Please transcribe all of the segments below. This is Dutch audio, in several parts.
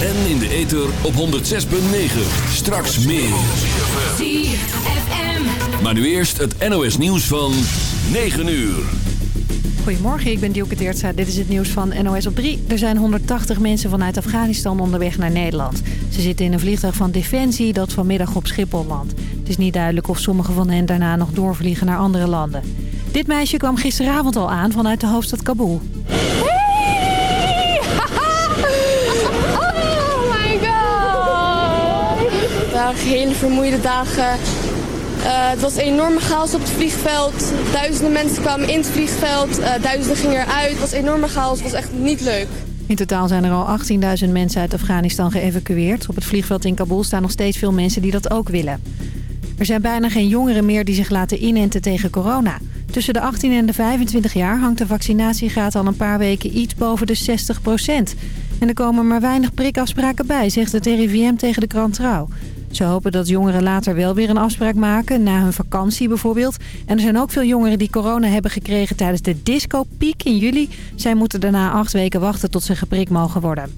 En in de ether op 106.9. Straks meer. ZFM. Maar nu eerst het NOS nieuws van 9 uur. Goedemorgen, ik ben Dielke Teertza. Dit is het nieuws van NOS op 3. Er zijn 180 mensen vanuit Afghanistan onderweg naar Nederland. Ze zitten in een vliegtuig van Defensie dat vanmiddag op Schiphol landt. Het is niet duidelijk of sommige van hen daarna nog doorvliegen naar andere landen. Dit meisje kwam gisteravond al aan vanuit de hoofdstad Kabul. Hele vermoeide dagen. Eh, het was enorme chaos op het vliegveld. Duizenden mensen kwamen in het vliegveld. eh, duizenden gingen eruit. Het was enorme chaos. Het was echt niet leuk. In totaal zijn er al 18.000 mensen uit Afghanistan geëvacueerd. Op het vliegveld in Kabul staan nog steeds veel mensen die dat ook willen. Er zijn bijna geen jongeren meer die zich laten inenten tegen corona. Tussen de 18 en de 25 jaar hangt de vaccinatiegraad al een paar weken iets boven de 60% En er komen maar weinig prikafspraken bij, zegt het RIVM tegen de krant Trouw. Ze hopen dat jongeren later wel weer een afspraak maken, na hun vakantie bijvoorbeeld. En er zijn ook veel jongeren die corona hebben gekregen tijdens de disco-piek in juli. Zij moeten daarna acht weken wachten tot ze geprikt mogen worden.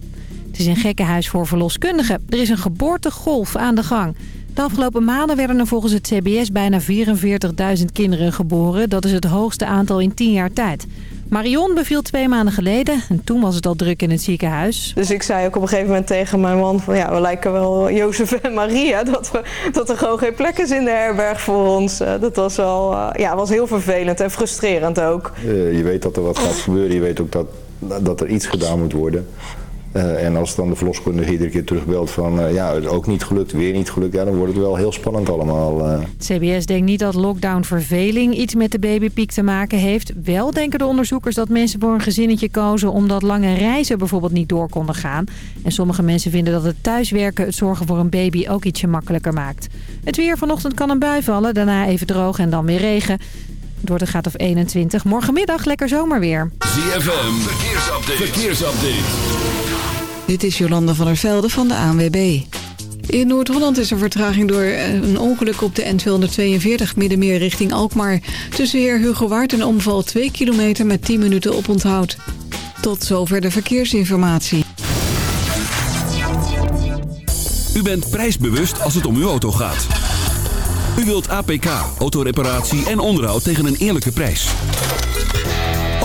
Het is een gekkenhuis voor verloskundigen. Er is een geboortegolf aan de gang. De afgelopen maanden werden er volgens het CBS bijna 44.000 kinderen geboren. Dat is het hoogste aantal in 10 jaar tijd. Marion beviel twee maanden geleden en toen was het al druk in het ziekenhuis. Dus ik zei ook op een gegeven moment tegen mijn man van ja, we lijken wel Jozef en Maria. Dat, we, dat er gewoon geen plek is in de herberg voor ons. Eh, Dat was wel, eh, ja, was heel vervelend en frustrerend ook. Eh, je weet dat er wat gaat gebeuren. Je weet ook dat, dat er iets gedaan moet worden. Eh, en als dan de verloskundige iedere keer terugbelt van eh, ja, het is ook niet gelukt, weer niet gelukt. Ja, dan wordt het wel heel spannend allemaal. eh. CBS denkt niet dat lockdown-verveling iets met de babypiek te maken heeft. Wel denken de onderzoekers dat mensen voor een gezinnetje kozen... omdat lange reizen bijvoorbeeld niet door konden gaan. En sommige mensen vinden dat het thuiswerken het zorgen voor een baby ook ietsje makkelijker maakt. Het weer vanochtend kan een bui vallen, daarna even droog en dan weer regen. Door de gaat of 21. Morgenmiddag lekker zomerweer. ZFM, verkeersupdate. verkeersupdate. Dit is Jolanda van der Velde van de ANWB. In Noord-Holland is er vertraging door eh, een ongeluk op de N242 middenmeer richting Alkmaar. Tussen Heer Hugo Waard en omval 2 kilometer met 10 minuten op onthoud. Tot zover de verkeersinformatie. U bent prijsbewust als het om uw auto gaat. U wilt APK, autoreparatie en onderhoud tegen een eerlijke prijs.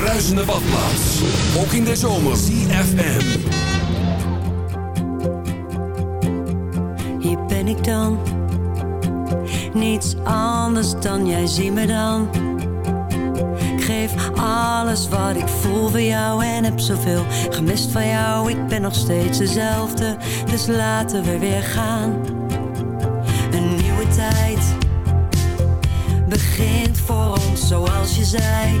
Bruisende badplaats. Ook in de zomer. CFM. Hier ben ik dan. Niets anders dan jij zie me dan. Ik geef alles wat ik voel voor jou en heb zoveel gemist van jou. Ik ben nog steeds dezelfde, dus laten we weer gaan. Een nieuwe tijd begint voor ons zoals je zei.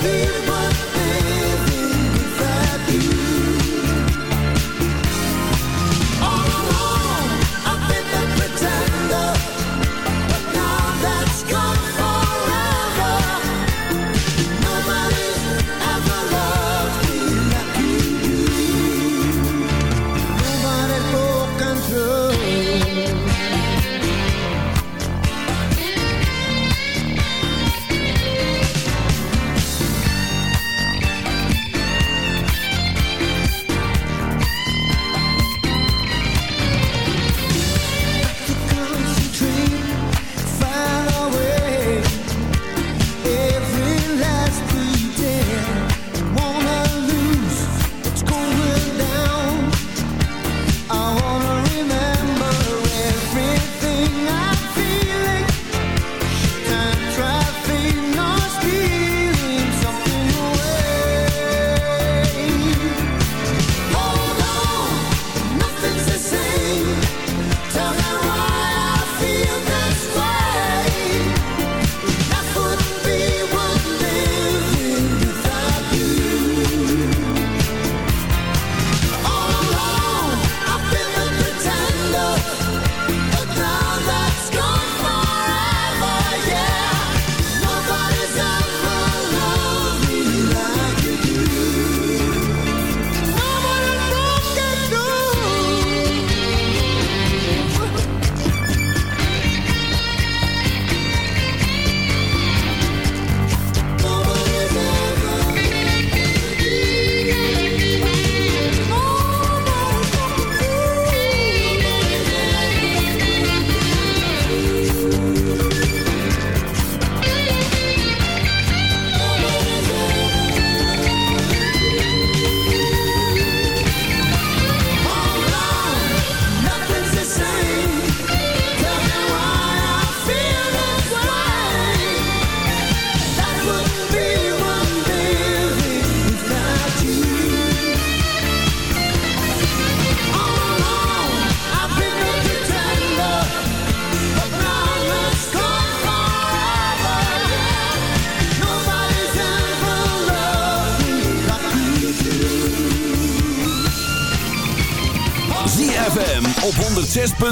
feel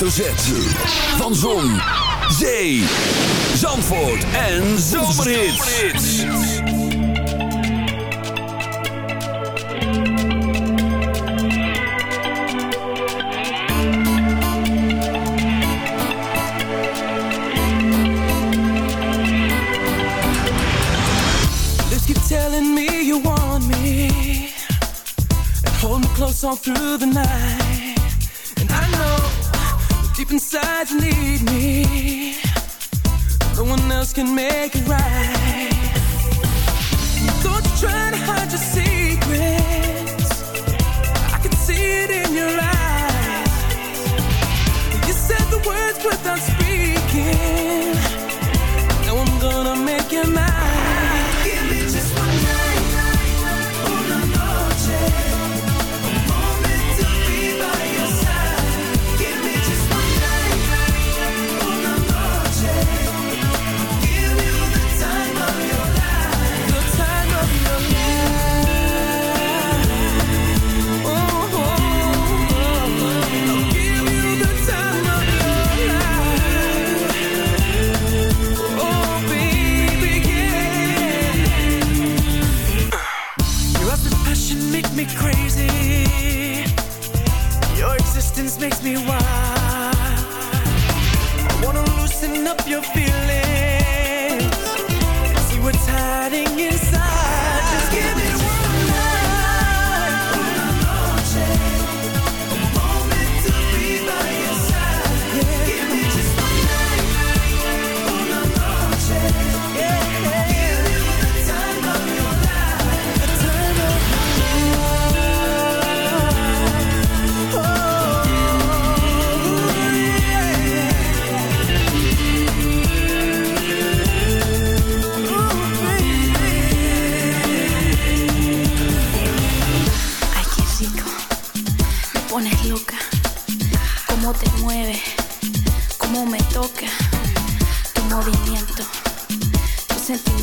hoofdletter van Zon, Zee, Zandvoort en Zomerhits. Telling me you want me And hold me close on through the night can make it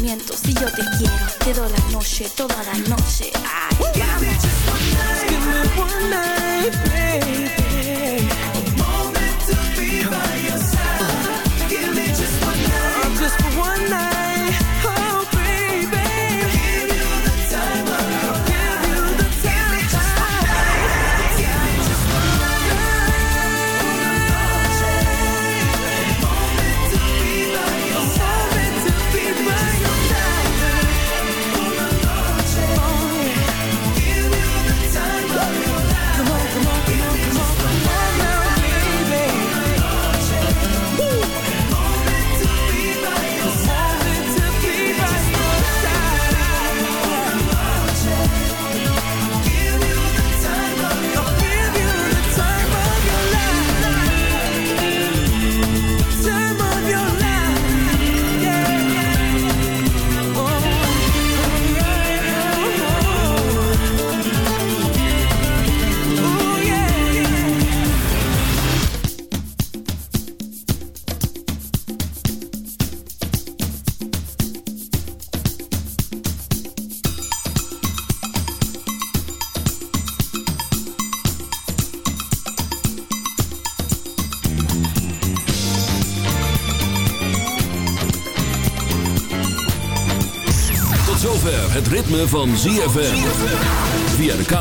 sentimientos y yo te quiero. Te doy la noche, toda la noche. ritme van ZFM. Via de kabel.